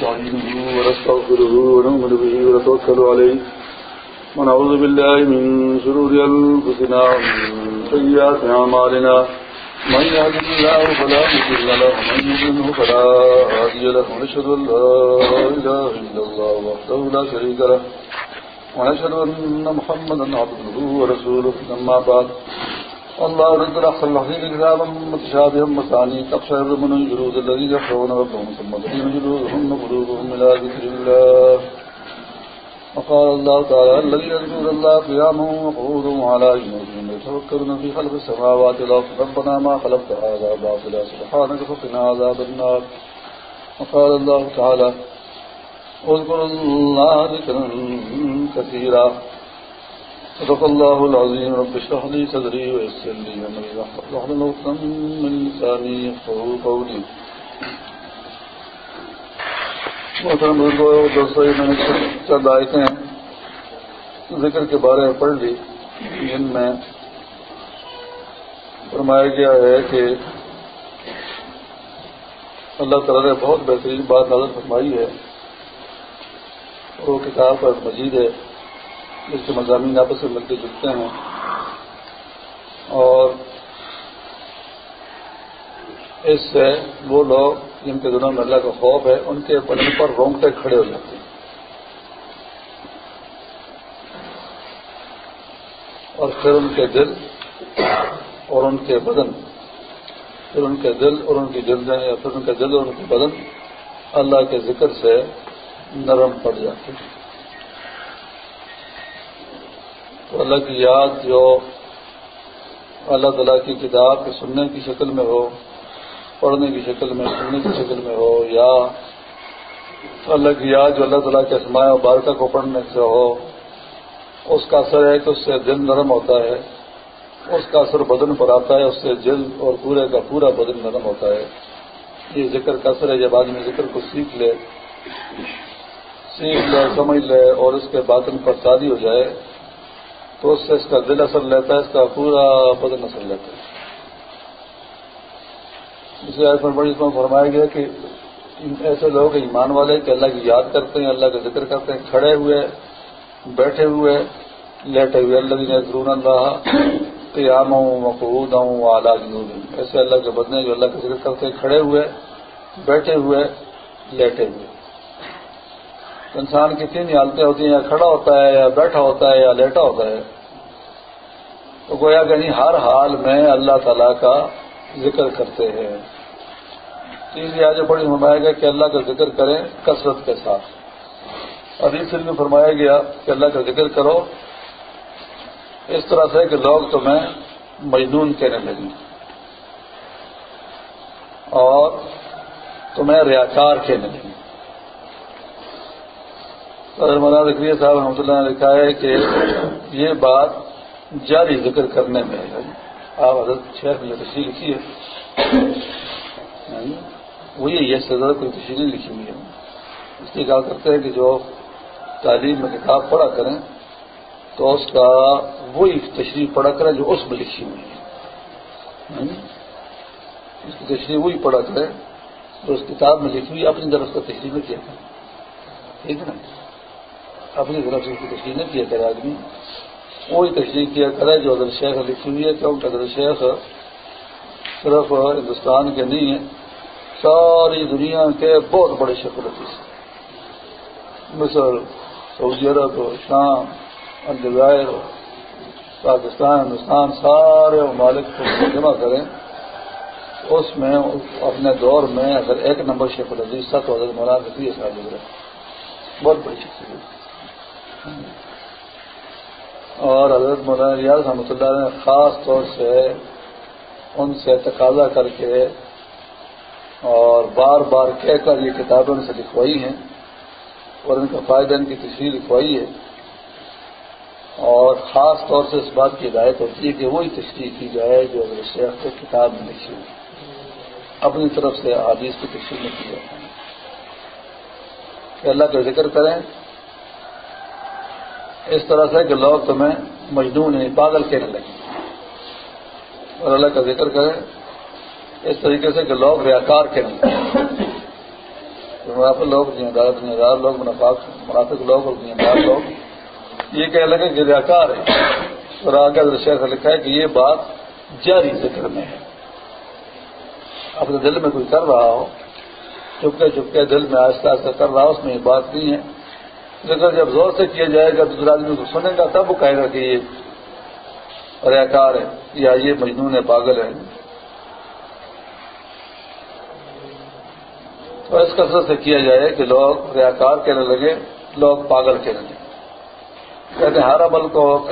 ونستعينه ونستغفره ونؤمن به ونتوكل عليه ونعوذ بالله من شرور أنفسنا ومن سيئات أعمالنا من يهد الله فلا مضل له، ومن يضلله فلا هادي له، ونشهد أن لا إله إلا الله وحده لا شريك له، ونشهد أن محمدا عبده ورسوله، أما بعد. الله رد الأحسن الحديث كتابا متشابها مثاني تقشعر من الجلود الذين يخشون ربهم ثم تلين جلودهم قلوبهم إلى ذكر الله وقال الله تعالى الذين يذكرون الله قياما وقعودا وعلى جنوبهم يتفكرون في خلق السماوات والأرض ربنا ما خلقت هذا باطلا، سبحانك فقنا عذاب النار. وقال الله تعالى اذكروا الله ذكرا كثيرا صدق الله العظيم. رب اشرح لي صدري ويسر لي امري واحلل عقدة من لساني يفقهوا قولي. محترم بزرگوں دوستوں میں نے چند آیتیں ذکر کے بارے میں پڑھ لی، جن میں فرمایا گیا ہے کہ اللہ تعالیٰ نے بہت بہترین بات نظر فرمائی ہے وہ کتاب پر مجید ہے۔ جس کے مضامین آپس میں ملتے جلتے ہیں۔ اور اس سے وہ لوگ جن کے دنوں میں اللہ کا خوف ہے، ان کے بدن پر رونگٹے کھڑے ہو جاتے ہیں۔ اور پھر ان کے دل اور ان کے بدن، پھر ان کے دل اور ان کی جلدیں، یا پھر ان کے دل اور ان کے بدن اللہ کے ذکر سے نرم پڑ جاتے ہیں۔ تو اللہ کی یاد جو اللہ تعالیٰ کی کتاب کے سننے کی شکل میں ہو، پڑھنے کی شکل میں، سننے کی شکل میں ہو، یا اللہ کی یاد جو اللہ تعالیٰ کے اسماء و بارکہ کو پڑھنے سے ہو، اس کا اثر ہے کہ اس سے دل نرم ہوتا ہے، اس کا اثر بدن پر آتا ہے، اس سے دل اور پورے کا پورا بدن نرم ہوتا ہے۔ یہ ذکر کا اثر ہے، جب آدمی ذکر کو سیکھ لے سیکھ لے، سمجھ لے اور اس کے باطن پر شادی ہو جائے تو اس سے اس کا دل اثر لیتا ہے، اس کا پورا بدن اثر لیتا ہے۔ اسے آج پر بڑی میں فرمایا گیا کہ ایسے لوگ ایمان والے کہ اللہ کی یاد کرتے ہیں، اللہ کا ذکر کرتے ہیں، کھڑے ہوئے، بیٹھے ہوئے، لیٹے ہوئے۔ اللہ نے ضرور اللہ قیام ہوں مقبوض ہوں اعلیٰ جنوب ایسے اللہ کے بدنے جو اللہ کا ذکر کرتے ہیں، کھڑے ہوئے، بیٹھے ہوئے، لیٹے ہوئے۔ انسان کی تین حالتیں ہوتی ہیں، یا کھڑا ہوتا ہے، یا بیٹھا ہوتا ہے، یا لیٹا ہوتا ہے۔ تو گویا کہ نہیں، ہر حال میں اللہ تعالی کا ذکر کرتے ہیں۔ تیسری آج بڑی فرمایا گیا کہ اللہ کا ذکر کریں کثرت کے ساتھ۔ اور اس میں فرمایا گیا کہ اللہ کا ذکر کرو۔ اس طرح سے کہ لوگ تمہیں مجنون کہنے لگیں۔ اور تمہیں ریاکار کہنے لگیں۔ مولانا ذکری صاحب رحمۃ اللہ نے لکھا ہے کہ یہ بات جاری ذکر کرنے میں ہے۔ آپ حضرت شیخ نے تشریح لکھی ہے یعنی وہی یہ سزا کوئی تشریح نہیں لکھی ہوئی ہے۔ اس لیے کہا کرتے ہیں کہ جو تعلیم میں کتاب پڑھا کریں، تو اس کا وہی تشریح پڑھا کریں جو اس میں لکھی ہوئی ہے۔ یعنی اس کی تشریح وہی پڑھا کریں جو اس کتاب میں لکھی ہوئی اپنی طرف سے تشریح میں کیا۔ کریں ٹھیک ہے نا؟ اپنی طرف سے اس کی تشریح نہیں کیا کرے آدمی۔ وہی تشریح کیا کرے جو حضرت شیخ لکھی ہوئی ہے، کیونکہ حضرت شیخ صرف ہندوستان کے نہیں ہیں، ساری دنیا کے بہت بڑے شکلتی سے مصر، سعودی عرب، شام الجزائر پاکستان، ہندوستان، سارے ممالک کو جمع کریں۔ اس میں، اپنے دور میں اگر ایک نمبر شیخ العزیز سا تو حضرت مولانا رفیع صاحب گزرے بہت بڑی شخصیت اور حضرت مولانا ریاض رحمۃ اللہ نے خاص طور سے ان سے تقاضا کر کے اور بار بار کہہ کر یہ کتابیں ان سے لکھوائی ہیں اور ان کا فائدہ ان کی تصویر لکھوائی ہے اور خاص طور سے اس بات کی ہدایت ہوتی ہے کہ وہی تشریح کی جائے جو حضرت شیخ کو کتاب میں لکھی ہوئی اپنی طرف سے حادیث کی تشریح میں کی جاتی ہے کہ اللہ کا ذکر کریں اس طرح سے کہ لوگ تمہیں مجنون یعنی پاگل کہنے لگیں اور اللہ کا ذکر کریں اس طریقے سے کہ لوگ ریاکار کہنے لگیں منافع لوگ دنیا دار لوگ، منافق لوگ اور دنیا دار لوگ۔ یہ کہنے لگے کہ ریاکار ہے۔ اور آگے شہر سے لکھا ہے کہ یہ بات جاری ذکر میں ہے۔ اپنے دل میں کوئی کر رہا ہو، چپکے چپکے دل میں آہستہ آہستہ کر رہا ہو، اس میں یہ بات نہیں ہے۔ لیکن جب زور سے کیا جائے گا دوسرا آدمی کو سنے گا، تب وہ کہے گا کہ یہ ریاکار ہے یا یہ مجنون ہے، پاگل ہے۔ تو اس کثرت سے کیا جائے کہ لوگ ریاکار کہنے لگے، لوگ پاگل کہنے لگے۔ کہتے ہیں، ہر عمل کو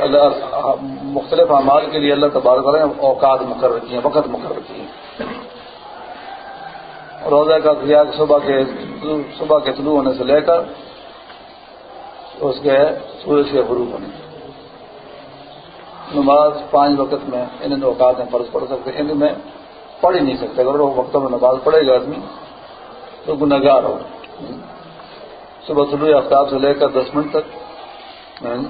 مختلف اعمال کے لیے اللہ تبار کریں اوقات مقرر کی ہیں، وقت مقرر کی ہیں۔ روزہ کا کیا صبح کے صبح کے طلوع ہونے سے لے کر اس کے سورج کے غروب ہونے۔ نماز پانچ وقت میں ان اوقات میں فرض پڑھ سکتے ان میں پڑھ ہی نہیں سکتے۔ اگر وہ وقتوں میں نماز پڑھے گا آدمی، تو گناگار ہو۔ صبح طلوع آفتاب سے لے کر دس منٹ تک یعنی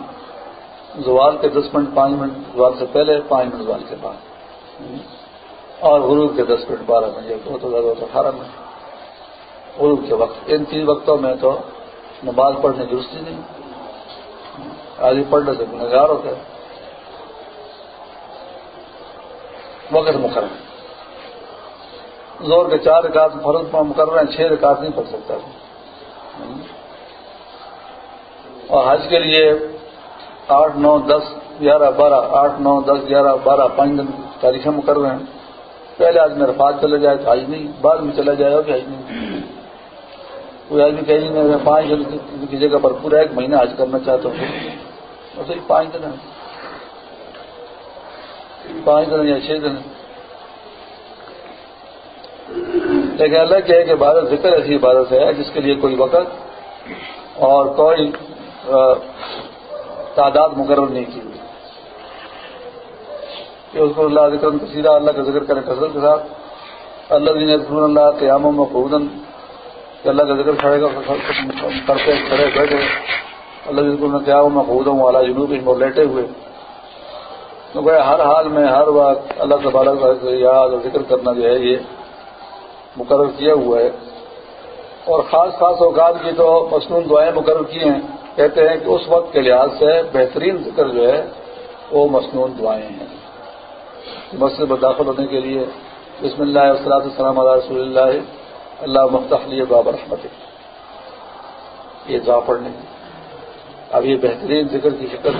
زوال کے دس منٹ، پانچ منٹ زوال سے پہلے، پانچ منٹ زوال کے بعد۔ اور غروب کے دس منٹ، بارہ منٹ دو تو زیادہ اٹھارہ منٹ۔ غروب کے وقت، ان تین وقتوں میں تو نماز پڑھنے کی درستی نہیں۔ آج پڑھنے سے گنگار ہوتا ہے۔ وقت مقرر زور کے چار رکاط فرض مقرر ہیں، چھ رکاط نہیں پڑھ سکتا۔ اور حج کے لیے آٹھ، نو، دس، گیارہ، بارہ، آٹھ، نو، دس، گیارہ، بارہ، پانچ دن تاریخیں مقرر ہیں۔ پہلے آج میرا فات چلا جائے تو حج نہیں، بعد میں چلا جائے گا کہ حج نہیں۔ کوئی آدمی کہیں جی میں پانچ دن کی جگہ پر پورا ایک مہینہ حج کرنا چاہتا ہوں۔ پانچ دن ہے۔ پانچ دن یا چھ دن۔ لیکن اللہ کیا ہے کہ عبادت ذکر ایسی عبادت ہے جس کے لیے کوئی وقت اور کوئی تعداد مقرر نہیں کی کہ اس کو اللہ ذکر کثیرہ، اللہ کا ذکر کرے کثرت کے ساتھ۔ اللہ دین اللہ قیام و خودن کہ اللہ کا ذکر کھڑے گا کرتے کھڑے بیٹھے اللہ ذکر قیام و خودم والا جنوب اور لیٹے ہوئے۔ تو بھائی ہر حال میں، ہر وقت اللہ تبارک یاد اور ذکر کرنا جو ہے، یہ مقرر کیا ہوا ہے۔ اور خاص خاص اوقات کی تو مصنون دعائیں مقرر کی ہیں۔ کہتے ہیں کہ اس وقت کے لحاظ سے بہترین ذکر جو ہے، وہ مصنون دعائیں ہیں۔ مسجد میں داخل ہونے کے لیے بسم اللہ وسلات السلام علیہ رسول اللہ۔ اللہ مفتخلی باب رحمت یہ دعا پڑھنے۔ اب یہ بہترین ذکر کی شکل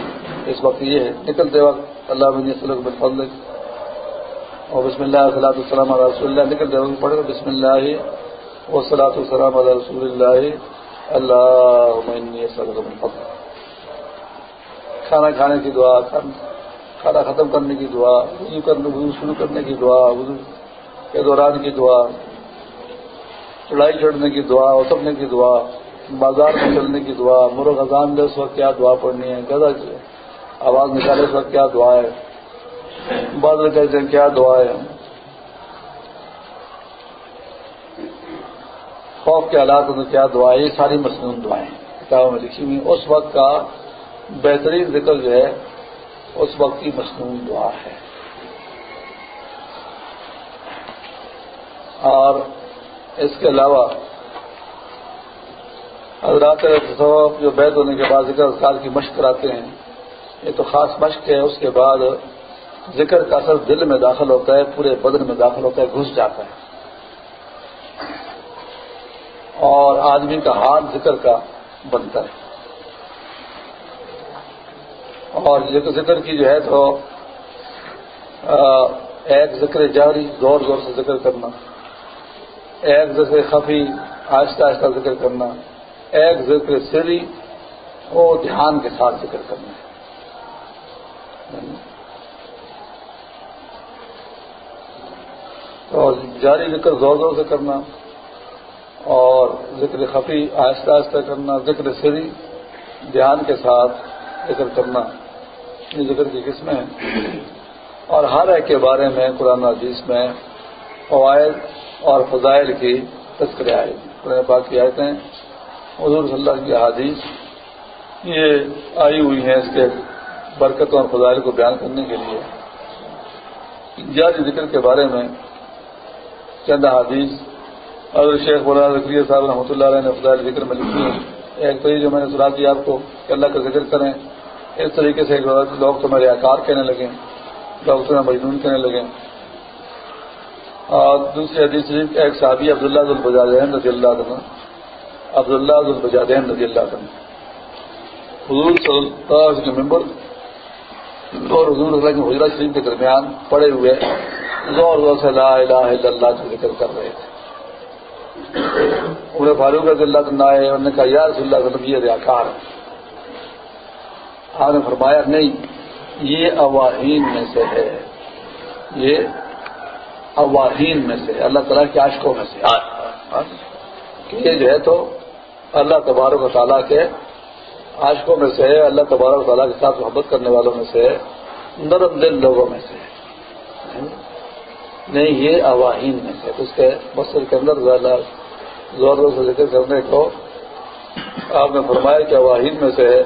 اس وقت یہ ہے۔ نکلتے وقت اللہ بن سلک فضل اور بسم اللہ صلاح السلام علیہ رسول اللہ۔ نکلتے وقت پڑھے بسم اللہ وسلاۃ السلام علیہ رسول اللہ۔ اللہ کھانا کھانے کی دعا، کھانا ختم کرنے کی دعا وضو کرنے وضو شروع کرنے کی دعا وضو کے دوران کی دعا۔ چڑھائی چڑھنے کی دعا، اترنے کی دعا، بازار میں چلنے کی دعا، مرغ اذان دے اس وقت کیا دعا پڑھنی ہے، گدا آواز نکالے اس وقت کیا دعا ہے؟ بادل کہتے ہیں کیا دعا ہے؟ خوف کے حالات میں کیا دعائیں یہ ساری مصنون دعائیں کتابوں میں لکھی ہوئی اس وقت کا بہترین ذکر جو ہے، اس وقت کی مصنون دعا ہے۔ اور اس کے علاوہ حضرات جو بیت ہونے کے بعد ذکر اذکار کی مشق کراتے ہیں، یہ تو خاص مشق ہے، اس کے بعد ذکر کا اثر دل میں داخل ہوتا ہے، پورے بدن میں داخل ہوتا ہے، گھس جاتا ہے۔ اور آدمی کا ہاتھ ذکر کا بنتا ہے۔ اور ذکر کی جو ہے تو ایک ذکر جاری، زور زور سے ذکر کرنا۔ ایک ذکر خفی، آہستہ آہستہ ذکر کرنا، ایک ذکر سری، وہ دھیان کے ساتھ ذکر کرنا تو جاری ذکر زور زور سے کرنا اور ذکر خفی، آہستہ آہستہ کرنا، ذکر سری، دھیان کے ساتھ ذکر کرنا، یہ ذکر کی قسمیں ہیں۔ اور ہر ایک کے بارے میں قرآن عزیز میں فوائد اور فضائل کی تذکرے آئے قرآن پاک کی آیتیں حضور صلی اللہ کی حادیث یہ آئی ہوئی ہیں اس کے برکتوں اور فضائل کو بیان کرنے کے لیے۔ جاری ذکر کے بارے میں چند حادیث حضرت شیخ مولانا ذکریہ صاحب رحمۃ اللہ علیہ نے فضائل ذکر میں لکھی ہے ایک تو یہ جو میں نے سنا دیا آپ کو کہ اللہ کا ذکر کریں۔ اس طریقے سے لوگ تو میرے آکار کہنے لگے لوگ مجنون کہنے لگے اور دوسری حدیث شریف ایک صحابی عبداللہ البجادین رضی اللہ عنہ، عبداللہ البجادین رضی اللہ عنہ۔ حضور صلی اللہ علیہ کے ممبر اور حضور اللہ کے حجرہ شریف کے درمیان پڑے ہوئے زور زور سے لا الہ الا اللہ کا ذکر کر رہے تھے۔ انہیں فاروق رضی اللہ عنہ آئے انہوں نے کہا، یا رسول اللہ وسلم، یہ ریاکار آپ نے فرمایا، نہیں، یہ اواہین میں سے ہے۔ یہ اواہین میں سے، اللہ تعالیٰ کے عاشقوں میں سے۔ کہ یہ جو ہے تو اللہ تبارک و تعالیٰ کے عاشقوں میں سے ہے اللہ تبارک و تعالیٰ کے ساتھ محبت کرنے والوں میں سے، نرم دل لوگوں میں سے۔ نہیں، یہ اواہین میں سے۔ اس کے مصر کے اندر زیادہ زور زور سے ذکر کرنے کو آپ نے فرمایا کہ اواہین میں سے ہے۔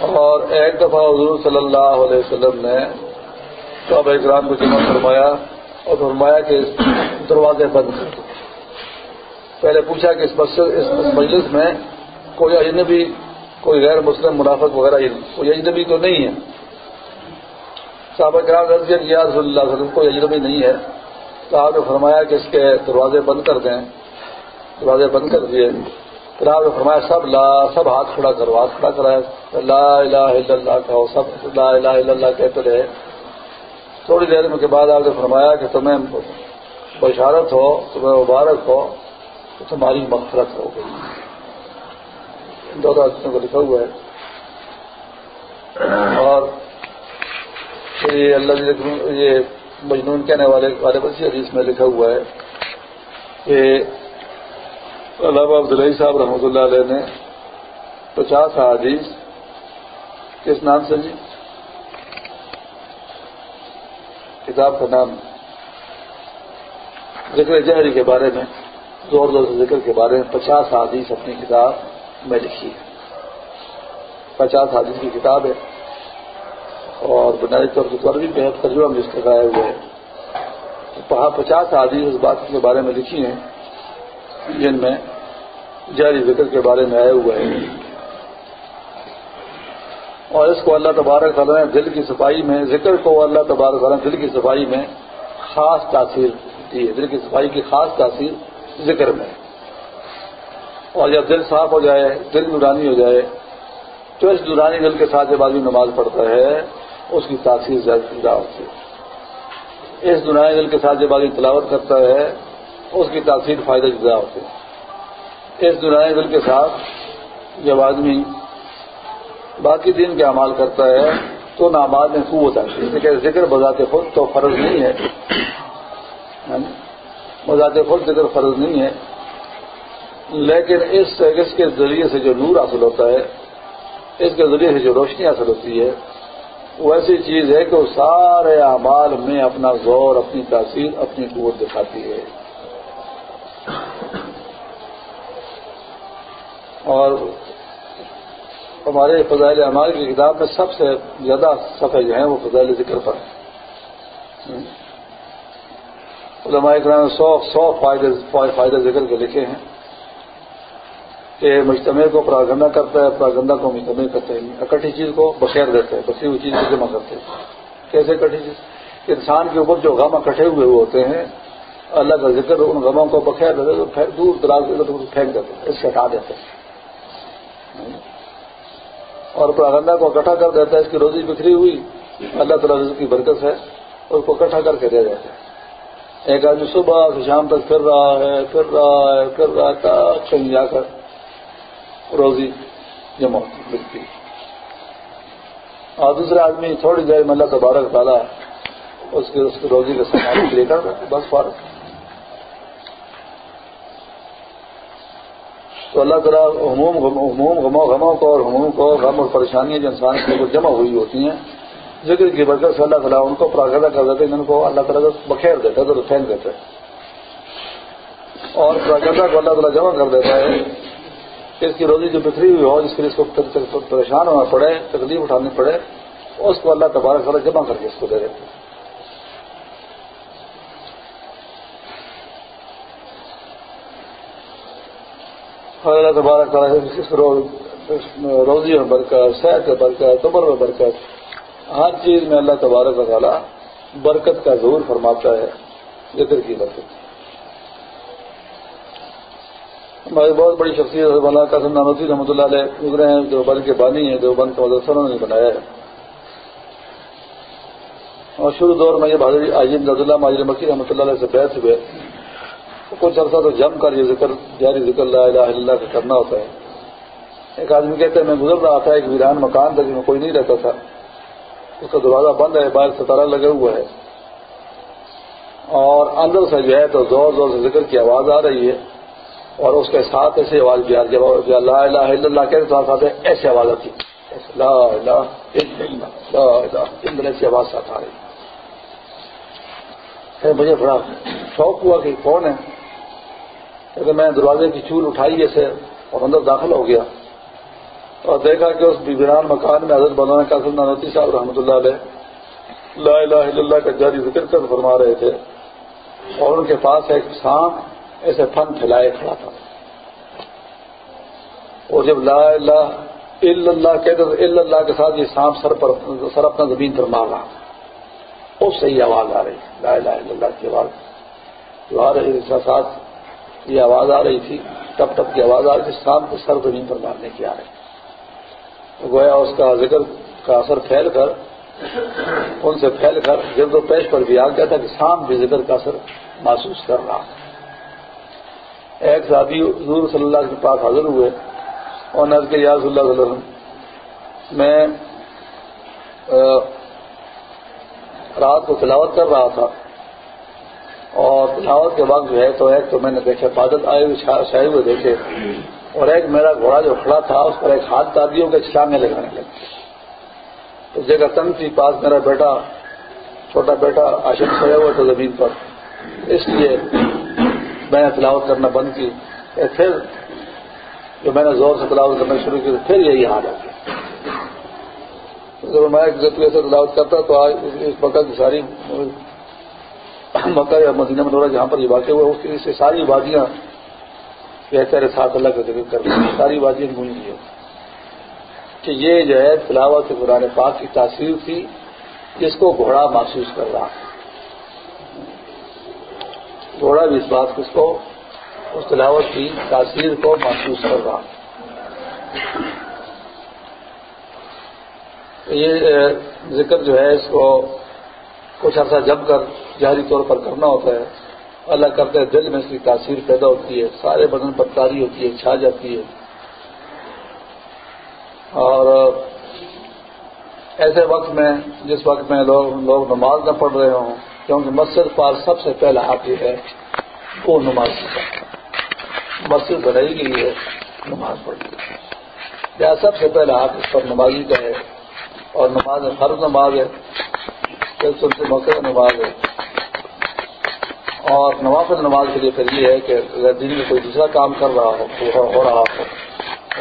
اور ایک دفعہ حضور صلی اللہ علیہ وسلم نے تو اکرام کو جمع فرمایا اور فرمایا کہ دروازے بند کر دو۔ پہلے پوچھا کہ اس مجلس میں کوئی اجنبی، کوئی غیر مسلم منافق وغیرہ کوئی اجنبی تو نہیں ہے۔ صحابہ کرام عرض کیا کہ رسول اللہ علیہ وسلم، کوئی اجنبی نہیں ہے۔ تو آپ نے فرمایا کہ اس کے دروازے بند کر دیں۔ دروازے بند کر دیے۔ پھر آپ نے فرمایا سب لا، سب ہاتھ کھڑا کرو، ہاتھ کھڑا کرا لا الہ الا اللہ کہو، سب لا الہ الا اللہ کہتے رہے۔ تھوڑی دیر میں کے بعد آپ نے فرمایا کہ تمہیں بشارت ہو، تمہیں مبارک ہو، تو تمہاری مغفرت ہو گئی۔ دونوں کو لکھا ہوا ہے۔ اور یہ اللہ یہ مجنون کہنے والے والے بسی حدیث میں لکھا ہوا ہے کہ علامہ عبداللہ صاحب رحمۃ اللہ علیہ نے پچاس حدیث کس نام سے جی؟ کتاب کا نام ذکر جہری کے بارے میں، زور زور سے ذکر کے بارے میں پچاس حادیث اپنی کتاب میں لکھی ہے۔ پچاس حادیث کی کتاب ہے۔ اور بنیادی طور پر بھی بہت تجربہ میں اس کا ہوئے وہاں پچاس حادیث اس بات کے بارے میں لکھی ہیں، جن میں جاری ذکر کے بارے میں آئے ہوئے ہیں اور اس کو اللہ تبارک تعالیٰ نے دل کی صفائی میں، ذکر کو اللہ تبارک تعالیٰ نے دل کی صفائی میں خاص تاثیر دی ہے، دل کی صفائی کی خاص تاثیر ذکر میں۔ اور جب دل صاف ہو جائے، دل نورانی ہو جائے، تو اس نورانی دل کے ساتھ جب آدمی نماز پڑھتا ہے، اس کی تاثیر زیادہ ہوتی ہے۔ اس دنیا دل کے ساتھ جب آدمی تلاوت کرتا ہے، اس کی تاثیر فائدہ جدا ہوتی ہے۔ اس دنیا دل کے ساتھ جب آدمی باقی دن کے اعمال کرتا ہے تو ناماز میں قوت آتی ہے۔ کہ ذکر بذات خود تو فرض نہیں ہے۔ یعنی بذات خود ذکر فرض نہیں ہے۔ لیکن اس اس کے ذریعے سے جو نور حاصل ہوتا ہے، اس کے ذریعے سے جو روشنی حاصل ہوتی ہے، وہ ایسی چیز ہے کہ وہ سارے اعمال میں اپنا زور، اپنی تاثیر، اپنی قوت دکھاتی ہے۔ اور ہمارے فضائل اعمال کی کتاب میں سب سے زیادہ صفحے جو ہیں وہ فضائل ذکر پر ہیں۔ علماء اکرام سو سو فائدے ذکر کے لکھے ہیں کہ مجتمع کو پراگندہ کرتا ہے، پراگندہ کو مجتمع کرتے ہیں اکٹھی چیز کو بخیر دیتے ہیں بسی ہوئی چیز کو جمع کرتے ہیں۔ کیسے اکٹھی چیز؟ انسان کے اوپر جو غم اکٹھے ہوئے ہوئے ہوتے ہیں، اللہ کا ذکر ان غموں کو بخیر دیتے تو دور دراز پھینک دیتے ہیں اس سے ہٹا دیتے ہیں اور پراگندہ کو اکٹھا کر دیتا ہے، اس کی روزی بکھری ہوئی۔ اللہ تعالیٰ کی برکت ہے، اس کو اکٹھا کر کے دے دیتے ہیں ایک آدمی صبح سے شام تک پھر رہا ہے، پھر رہا ہے، پھر رہا ہے کہیں جا کر روزی جمع ملتی۔ اور دوسرا آدمی تھوڑی دیر میں اللہ تبارک تعالیٰ اس کے، اس کی روزی کا سامان لے کر بس فارغ۔ تو اللہ تعالیٰ عموم غموں غموں کو اور ہموم کو غم اور پریشانیاں جو انسان کے اوپر جمع ہوئی ہوتی ہیں، ذکر کی برکت سے اللہ تعالیٰ ان کو پراگدہ کر دیتے ہیں ان کو اللہ تعالیٰ بخیر دیتا ہے تو پھینک دیتے اور پراگدہ کو اللہ تعالیٰ جمع کر دیتا ہے۔ اس کی روزی جو بکھری ہوئی ہو، جس کے لیے اس کو پریشان ہونا پڑے، تکلیف اٹھانی پڑے، اس کو اللہ تبارک تعالیٰ جمع کر کے اس کو دے دیتے ہیں۔ اللہ تبارک روزی میں برکت، صحت میں برکت عمر میں برکت۔ ہر چیز میں اللہ تبارک و تعالیٰ برکت کا ضرور فرماتا ہے، ذکر کی برکت ہماری بہت بڑی شخصیت مولانا قاسم نانوتی رحمۃ اللہ علیہ گزرے ہیں جو بند کے بانی ہیں جو بند کا مدرسہ انہوں نے بنایا ہے۔ اور شروع دور میں یہ بہادری عجیب رض اللہ ماجر مکی رحمۃ اللہ علیہ سے بیٹھ ہوئے۔ کچھ عرصہ تو جم کر یہ ذکر جاری ذکر اللہ الہ الا اللہ کا کرنا ہوتا ہے۔ ایک آدمی کہتے ہیں میں گزر رہا تھا ایک ویران مکان تھا جس میں کوئی نہیں رہتا تھا۔ اس کا دروازہ بند ہے، باہر ستارہ لگا ہوا ہے اور اندر سے جو ہے تو زور زور سے ذکر کی آواز آ رہی ہے۔ اور اس کے ساتھ ایسی آواز بھی جب لا الہ الا اللہ کے ساتھ ایسی آواز آتی لا الہ لا الہ ایسی آواز ساتھ آ رہی مجھے بڑا شوق ہوا کہ کون ہے؟ کیونکہ میں دروازے کی چول اٹھائی جیسے اور اندر داخل ہو گیا۔ اور دیکھا کہ اس بیران مکان میں حضرت بنانا قاسم نانوتی صاحب رحمۃ اللہ علیہ لا الہ الا اللہ کا جاری ذکر کر فرما رہے تھے اور ان کے پاس ایک سانپ ایسے پھن پھیلائے کھڑا تھا۔ اور جب لا اللہ اللہ کہتے تو اللہ کے ساتھ یہ سانپ سر پر سر اپنا زمین پر مار رہا اس سے ہی آواز آ رہی۔ لا الہ الا اللہ کی آواز۔ جو آ رہی اس ساتھ یہ آواز آ رہی تھی، ٹپ ٹپ کی آواز آ رہی تھی سانپ کو سر زمین پر مارنے کی آ رہی گویا اس کا ذکر کا اثر پھیل کر، ان سے پھیل کر جب تو پیش پر بھی آ گیا تھا کہ سانپ بھی ذکر کا اثر محسوس کر رہا ایک صحابی حضور صلی اللہ کے پاس حاضر ہوئے۔ اور نظر کے یاز اللہ علیہ وسلم، میں رات کو تلاوت کر رہا تھا۔ اور تلاوت کے وقت جو ہے تو ایک تو میں نے دیکھا بادل آئے ہوئے چھائے ہوئے دیکھے اور ایک میرا گھوڑا جو کھڑا تھا، اس پر ایک ہاتھ دادیوں کے چھلانگیں لگانے لگے۔ اس جگہ تنگ تھی پاس میرا بیٹا، چھوٹا بیٹا آشن سویا ہوا تھا زمین پر۔ اس لیے میں نے تلاوت کرنا بند کی۔ پھر جو میں نے زور سے تلاوت کرنا شروع کی تو پھر یہی حال ہے۔ جب میں سے تلاوت کرتا تو آج اس مکہ کی ساری مکہ یا مدینہ میں جہاں پر یہ واقع ہوا، اس سے ساری وادیاں تیرے ساتھ اللہ کا ذکر کر ساری وادیاں گونج گئی کہ یہ جو ہے، تلاوت قرآن پاک کی تاثیر تھی، جس کو گھوڑا محسوس کر رہا گھوڑا بھی اس بات اس کو، اس تلاوت کی تاثیر کو محسوس کر رہا یہ ذکر جو ہے، اس کو کچھ عرصہ جم کر جہری طور پر کرنا ہوتا ہے۔ اللہ کرتے ہیں، دل میں اس کی تاثیر پیدا ہوتی ہے، سارے بدن پر تاری ہوتی ہے، چھا جاتی ہے۔ اور ایسے وقت میں، جس وقت میں لوگ لوگ نماز نہ پڑھ رہے ہوں، کیونکہ مسجد پر سب سے پہلا حق ہے، وہ نماز مسجد بنائی گئی ہے، نماز پڑھی یا سب سے پہلا حق اس پر نمازی کا ہے۔ اور نماز فرض نماز ہے سنتے موقع نماز ہے۔ اور نوافل نماز کے لیے پھر یہ ہے کہ اگر دن میں کوئی دوسرا کام کر رہا ہو ہو رہا ہو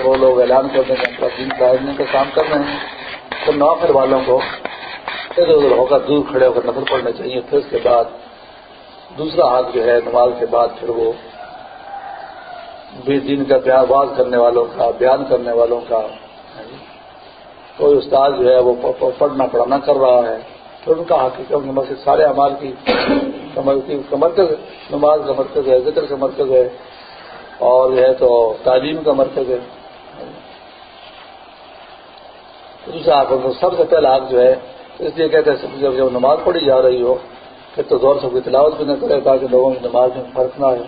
وہ لوگ اعلان کر دیں گے دن پراجنے کا کام کر رہے ہیں، تو نوافل والوں کو ادھر ادھر ہو کر دور کھڑے ہو کر نفل پڑنا چاہیے۔ پھر اس کے بعد دوسرا ہاتھ جو ہے، نماز کے بعد پھر وہ بھی دن کا بیان باز کرنے والوں کا، بیان کرنے والوں کا۔ کوئی استاد جو ہے، وہ پڑھنا پڑھانا کر رہا ہے پھر ان کا حق کیونکہ مسجد سارے امال کی مرکز نماز کا مرکز ہے، ذکر کا مرکز ہے، اور جو ہے تو تعلیم کا مرکز ہے۔ دوسرا سب سے پہلا حق جو ہے اس لیے کہتے ہیں، جب جب نماز پڑھی جا رہی ہو پھر تو زور سے کوئی تلاوت بھی نہ کرے، تاکہ لوگوں کی نماز میں فرق نہ آئے۔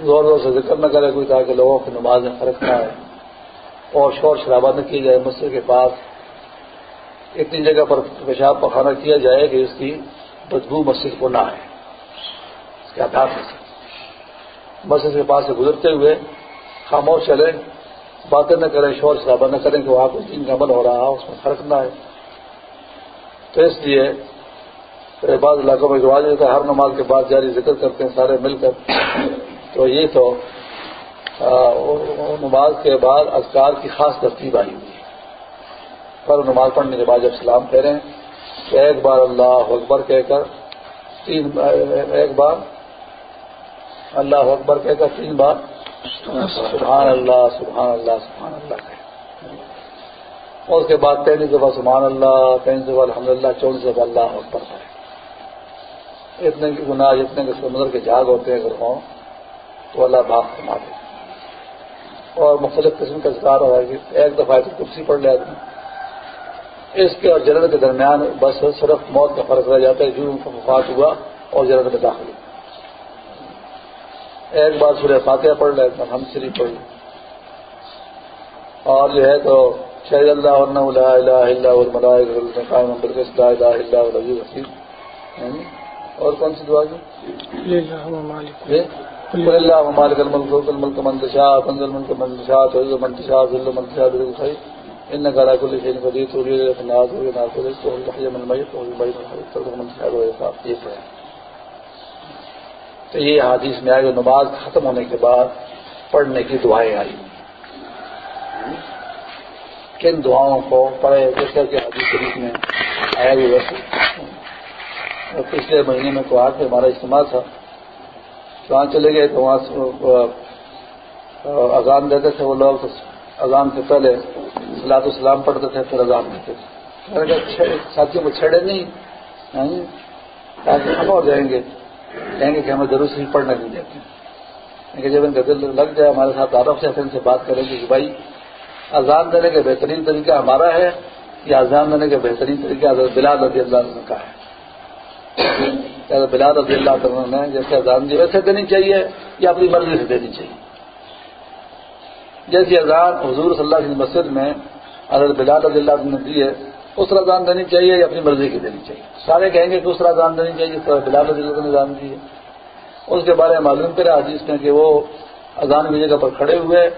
زور زور سے ذکر نہ کرے کوئی، تاکہ لوگوں کی نماز میں فرق نہ آئے۔ اور شور شرابہ نہ کیا جائے مسجد کے پاس۔ اتنی جگہ پر پیشاب پخانا کیا جائے کہ اس کی بدبو مسجد کو نہ آئے۔ اس کے آدھار مسجد کے پاس سے گزرتے ہوئے خاموش چلے، باتیں نہ کریں، شور شرابہ نہ کریں کہ وہاں کچھ دن کا عمل ہو رہا اس میں فرق نہ آئے تو اس لیے بعض علاقوں میں رواج ہوتا ہے، ہر نماز کے بعد جاری ذکر کرتے ہیں، سارے مل کر۔ تو یہ تو نماز کے بعد اذکار کی خاص ترتیب آئی ہوئی ہے۔ پر نماز پڑھنے کے بعد جب سلام پھیریں تو ایک بار اللہ اکبر کہہ کر تین ایک بار اللہ اکبر کہہ کر تین بار سبحان اللہ سبحان اللہ سبحان اللہ کہیں اور اس کے بعد پینتیس دفعہ سبحان اللہ پینتیس دفعہ الحمد للہ چوبیس دفعہ اللہ اکبر ہے اتنے کی گناہ اتنے کے سمندر کے جھاگ ہوتے ہیں اگر ہوں، تو اللہ باغ کما دے۔ اور مختلف قسم کا شکار ہوا ہے کہ ایک دفعہ تو کرسی پڑ لے آدمی۔ اس کے اور جنرل کے درمیان بس صرف موت کا فرق رہ جاتا ہے جو مفاد ہوا اور جنرل میں داخل ہوا۔ ایک بار سورہ فاتحہ پڑھ لے ہم سری پڑھ لیں۔ اور جو ہے تو شہید اللہ لا الہ الا وسیم یعنی اور کون سی دعا کی اللہ مالک الملک الملک منتشا کنزل ملک منتشا منتشا ذل منتشا دل خیر ان کا کل شین قدیر توری ناز ہو ناز ہو تو اللہ من میت تو میت تو منتشا دو یہ پڑھا تو یہ حدیث میں آئے، نماز ختم ہونے کے بعد پڑھنے کی دعائیں آئی۔ کن دعاؤں کو پڑھے جس طرح کے حدیث شریف میں آیا ہوئے ویسے۔ پچھلے مہینے میں کہا کہ ہمارا اجتماع تھا۔ وہاں چلے گئے تو وہاں اذان دیتے تھے وہ لوگ۔ اذان سے پہلے سلاد السلام پڑھتے تھے، پھر اذان دیتے تھے ساتھیوں کو چھڑے نہیں تاکہ ہم ہو جائیں گے۔ کہیں گے کہ ہمیں ضرور سے پڑھنے نہیں دیتے۔ لیکن جب ان کا دل لگ جائے، ہمارے ساتھ آرف سے ان سے بات کریں گے کہ بھائی، اذان دینے کا بہترین طریقہ ہمارا ہے یا اذان دینے کا بہترین طریقہ حضرت بلال رضی اللہ عنہ کا ہے؟ بلال رضی اللہ عنہ نے جیسے اذان دی، ویسے دینی چاہیے یا اپنی مرضی سے دینی چاہیے؟ جیسی اذان حضور صلی اللہ علیہ مسجد میں حضرت بلال رضی اللہ عنہ نے دی ہے، اس طرح اذان دینی چاہیے یا اپنی مرضی کی دینی چاہیے؟ سارے کہیں گے کہ اس طرح اذان دینی چاہیے، جس طرح بلال رضی اللہ نے اذان دی ہے۔ اس کے بارے میں معلوم کرا حدیث میں کہ وہ اذان کی جگہ پر کھڑے ہوئے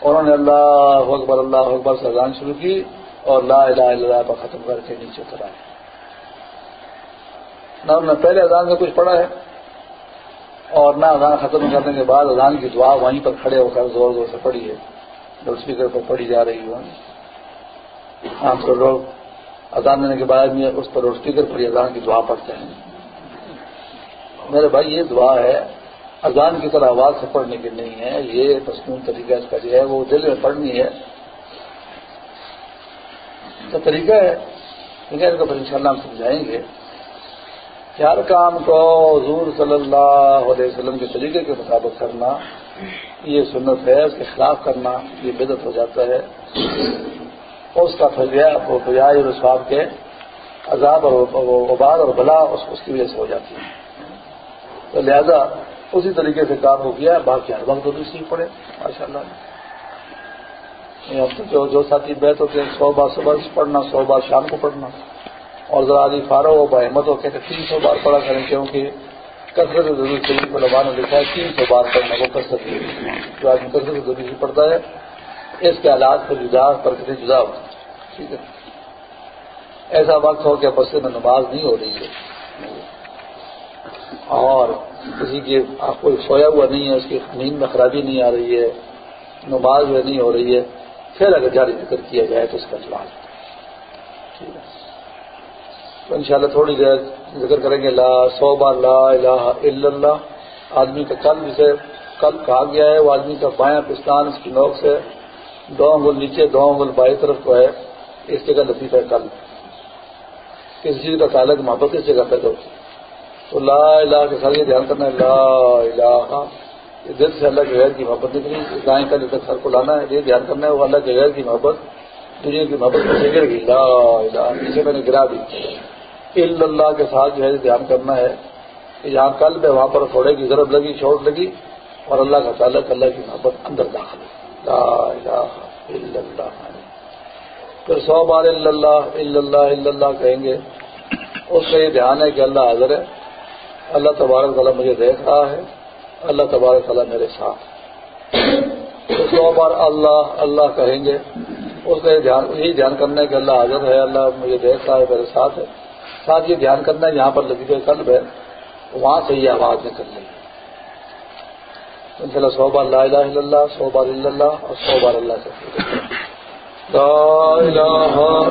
اور انہوں نے اللہ اکبر اللہ اکبر سے اذان شروع کی اور لا الہ الا اللہ پر ختم کر کے نیچے اتر آئے۔ نہ انہوں نے پہلے اذان میں کچھ پڑھا ہے اور نہ اذان ختم کرنے کے بعد اذان کی دعا وہیں پر کھڑے ہو کر زور زور سے پڑھی ہے۔ لاؤڈ اسپیکر پر پڑھی جا رہی ہو۔ عام طور لوگ اذان دینے کے بعد میں اس پر لاؤڈ اسپیکر پر اذان کی دعا پڑھتے ہیں۔ میرے بھائی، یہ دعا ہے، اذان کی طرح آواز سے پڑھنے کی نہیں ہے۔ یہ مصنون طریقہ اس کا جو ہے، وہ دل میں پڑھنی ہے۔ تو طریقہ ہے ٹھیک ہے اس کو پھر انشاءاللہ ہم سمجھائیں گے کہ ہر کام کو حضور صلی اللہ علیہ وسلم کے طریقے کے مطابق کرنا یہ سنت ہے، اس کے خلاف کرنا یہ بدت ہو جاتا ہے۔ اس کا فضیا اور اسباب کے عذاب اور وباد اور بلا اس کی وجہ سے ہو جاتی ہے۔ تو لہذا اسی طریقے سے کام ہو گیا، باقی ہر وقت دوسری پڑے ماشاء اللہ جو جو ساتھی بیت ہوتے ہیں، سو بار صبح پڑھنا، سو بار شام کو پڑھنا۔ اور ذرا آدمی فارو ہو بہمت ہو، کہتے تین سو بار پڑھا کریں، کیونکہ کثرت ضروری شریف کو لبا نے لکھا ہے، تین سو بار پڑھنا وہ کثرت جو آدمی کثرت ضروری سے پڑھتا ہے، اس کے حالات پر جدا، پر کسی جدا ہوتا ہے ٹھیک ہے۔ ایسا وقت ہو کہ بسے میں نماز نہیں ہو رہی ہے۔ اور کسی کی آپ کو سویا ہوا نہیں ہے، اس کی نیند میں خرابی نہیں آ رہی ہے، نماز میں نہیں ہو رہی ہے، پھر اگر جاری ذکر کیا جائے تو اس کا جواب۔ ہے تو ان شاء اللہ تھوڑی دیر ذکر کریں گے لا سو بار لا الہ الا اللہ۔ آدمی کا کل جسے کل کہا گیا ہے، وہ آدمی کا بایاں پستان اس کی نوک سے دو انگل نیچے، دو انگل بائی طرف کو ہے۔ اس جگہ لطیفہ ہے کل کسی چیز کا تعلق محبت اس جگہ پیدا ہوتی تو لا الہ کے ساتھ یہ دھیان کرنا ہے، لا الہ۔ دل سے اللہ کے غیر کی محبت نکلی دائیں کا جب تک سر کو لانا ہے، یہ دھیان کرنا ہے، وہ اللہ کے غیر کی محبت، دنیا کی محبت میں گر گئی۔ لا الہ۔ اسے میں نے گرا دی۔ الا اللہ کے ساتھ جو ہے دھیان کرنا ہے کہ جہاں قلب ہے وہاں پر تھوڑے کی ضرورت لگی، چوٹ لگی اور اللہ کا تعلق اللہ کی محبت اندر داخل لا الہ الا اللہ۔ پھر سو بار اللہ اللہ اللہ کہیں گے۔ اس کا یہ دھیان ہے کہ اللہ حاضر ہے۔ اللہ تبارک تعالیٰ مجھے دیکھ رہا ہے۔ اللہ تبارک تعالیٰ میرے ساتھ سو بار اللہ اللہ کہیں گے۔ اس کا یہی دھیان کرنا ہے کہ اللہ حاضر ہے، اللہ مجھے دیکھ رہا ہے، میرے ساتھ ہے۔ ساتھ یہ دھیان کرنا ہے جہاں پر لگی قلب ہے، وہاں سے یہ آواز نکل رہی ہے۔ ان شاء اللہ سو بار لا الہ الا اللہ، سو بار اللہ اور سو بار اللہ سے۔ لا الہ